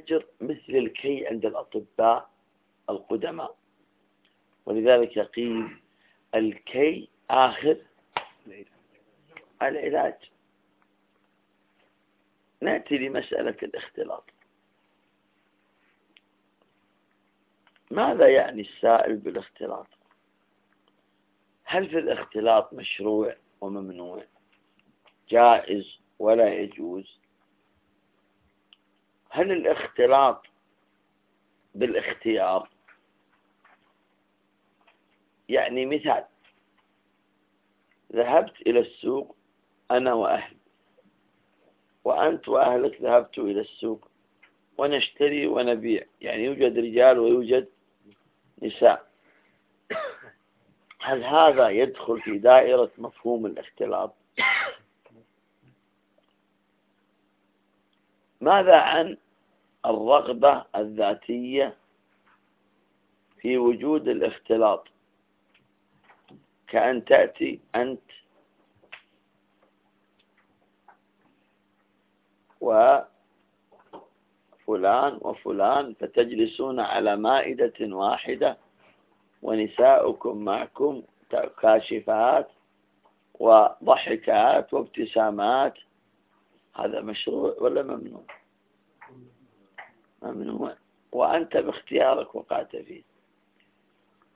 الهجر مثل الكي عند الأطباء القدماء. ولذلك قيل الكي آخر العلاج. نأتي لمسألة الاختلاط. ماذا يعني السائل بالاختلاط؟ هل في الاختلاط مشروع وممنوع؟ جائز ولا يجوز؟ هل الاختلاط بالاختيار؟ يعني مثال ذهبت إلى السوق أنا وأهلي وأنت وأهلك ذهبتوا إلى السوق ونشتري ونبيع يعني يوجد رجال ويوجد نساء. هل هذا يدخل في دائرة مفهوم الاختلاط؟ ماذا عن الرغبة الذاتية في وجود الاختلاط؟ كأن تأتي أنت وفلان وفلان فتجلسون على مائدة واحدة ونساؤكم معكم كاشفات وضحكات وابتسامات. هذا مشروع ولا ممنوع؟ ممنوع وأنت باختيارك وقعت فيه.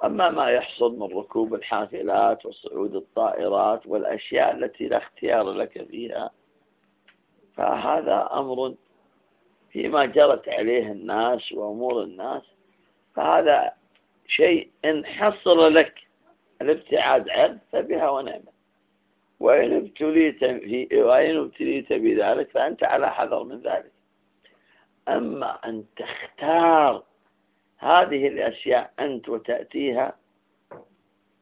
أما ما يحصل من ركوب الحافلات وصعود الطائرات والأشياء التي لا اختيار لك فيها فهذا أمر فيما جرت عليه الناس وأمور الناس فهذا شيء إن حصل لك الابتعاد عنه فبها ونعمة. وإن ابتليت, وإن ابتليت بذلك فأنت على حذر من ذلك. أما أن تختار هذه الأشياء أنت وتأتيها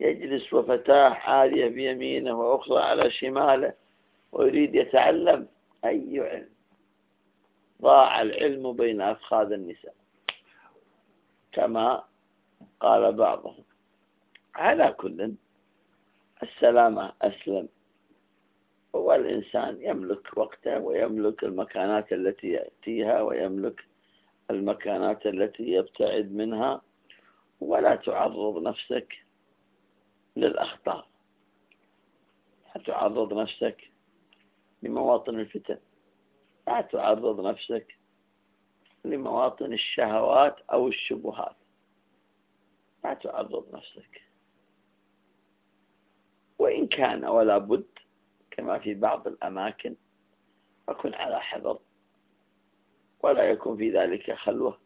يجلس وفتاة عالية بيمينه وأخرى على شماله ويريد يتعلم أي علم؟ ضاع العلم بين أفخاذ النساء. كما قال بعضهم. على كل السلامة أسلم. هو الإنسان يملك وقته ويملك المكانات التي يأتيها ويملك المكانات التي يبتعد منها ولا تعرض نفسك للأخطار لا تعرض نفسك لمواطن الفتن. لا تعرض نفسك لمواطن الشهوات أو الشبهات. لا تعرض نفسك. وإن كان ولا بد كما في بعض الأماكن فكن على حذر. ولا يكون في ذلك خلوة.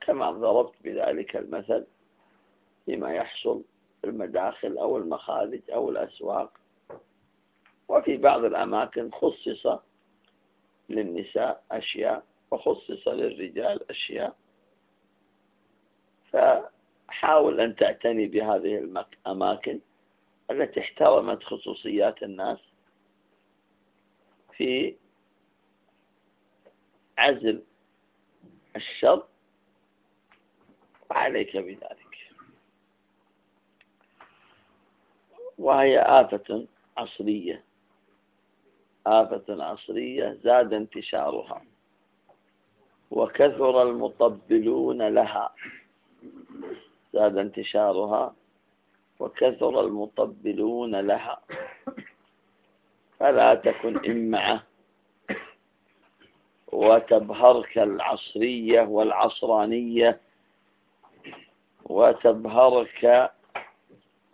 كما ضربت بذلك المثل فيما يحصل في المداخل أو المخارج أو الأسواق. وفي بعض الأماكن خصص للنساء أشياء وخصص للرجال أشياء. فحاول أن تعتني بهذه الأماكن التي احترمت خصوصيات الناس في عزل الشر وعليك بذلك. وهي آفة عصرية. آفة عصرية زاد انتشارها. وكثر المطبلون لها. زاد انتشارها وكثر المطبلون لها. فلا تكن إمعة وتبهرك العصرية والعصرانية. وتبهرك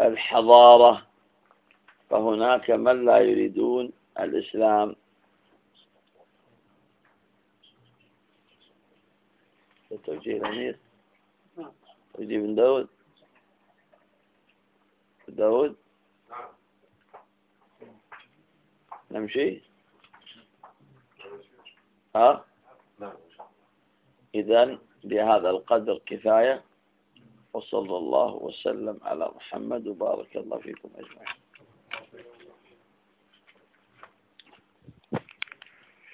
الحضارة. فهناك من لا يريدون الإسلام. توجيه الأمير؟ توجيه بن داود؟ داود؟ نمشي؟ ها؟ إذن بهذا القدر كفاية وصلى الله وسلم على محمد وبارك الله فيكم أجمعين.